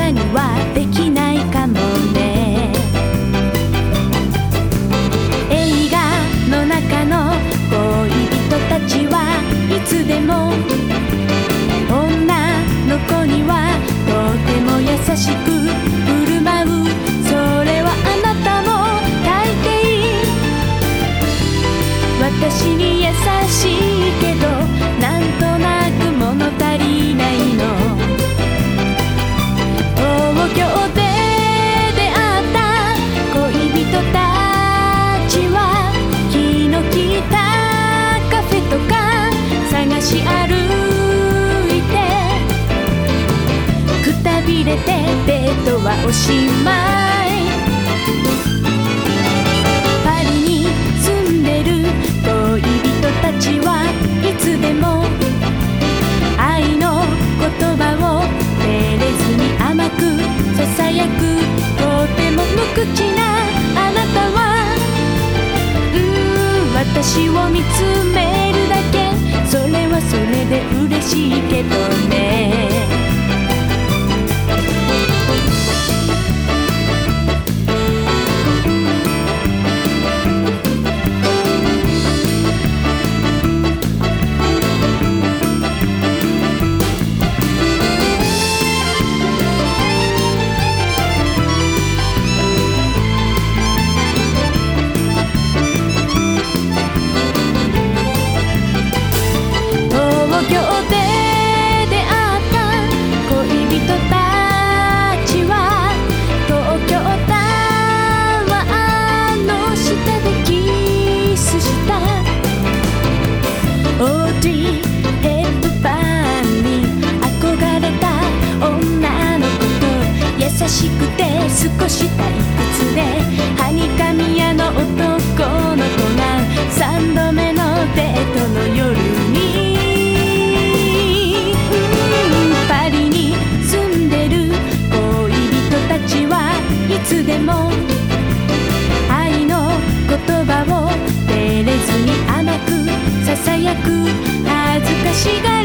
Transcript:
方にはれてデートはおしまい。パリに住んでる恋人たちはいつでも愛の言葉を照れずに甘くささやくとても無口なあなたはうん私を見つめるだけそれはそれで嬉しいけどねしくて少し退屈ではにかみ屋の男の子が3度目のデートの夜に、パリに住んでる恋人たちはいつでも愛の言葉を照れずに甘くささやく恥ずかしがり